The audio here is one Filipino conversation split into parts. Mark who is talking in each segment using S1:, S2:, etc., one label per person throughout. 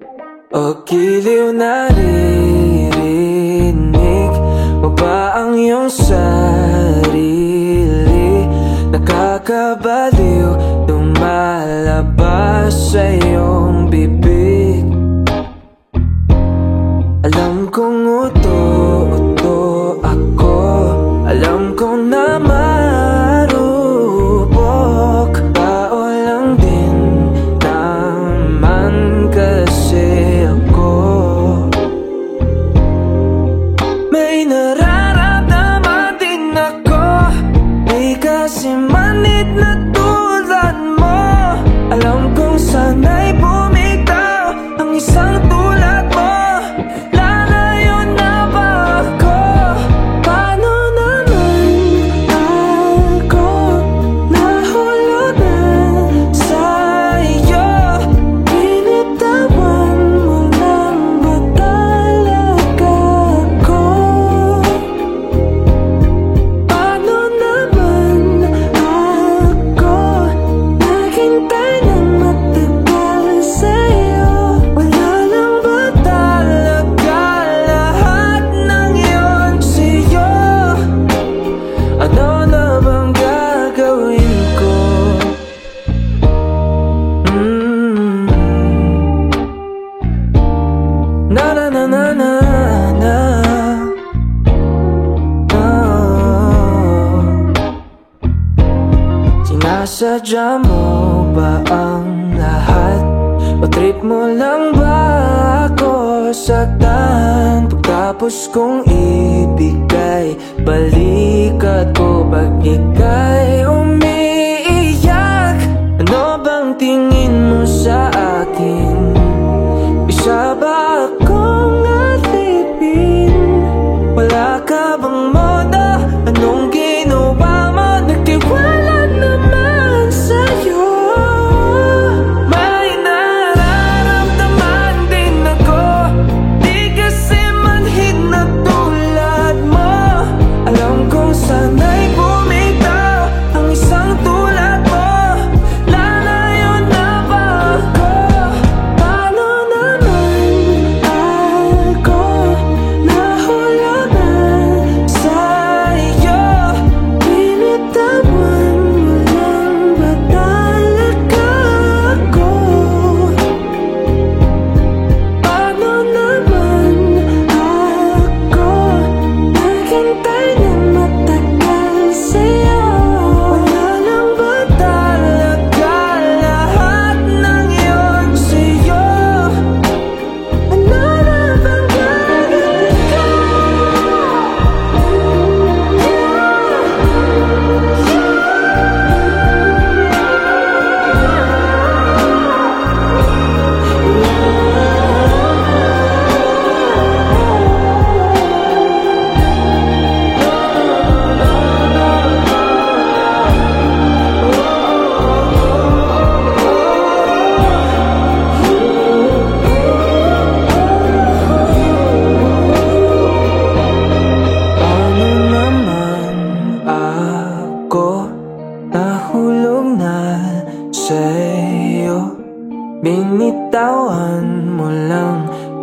S1: O giliw naririnig mo ba ang iyong sarili? Nakakabaliw lumalabas sa iyong na na oh. Sinasadya mo ba ang lahat? O trip mo lang ba ako saktan? Pagtapos kong ibigay Balikat ko pag ikay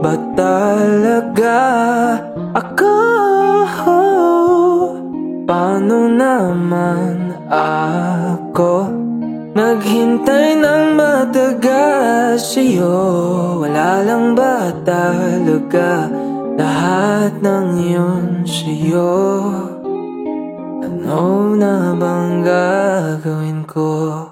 S1: ba talaga ako? Paano naman ako? Naghintay ng matagal sa'yo Wala lang ba talaga lahat ng yun sa'yo? Ano na bang gagawin ko?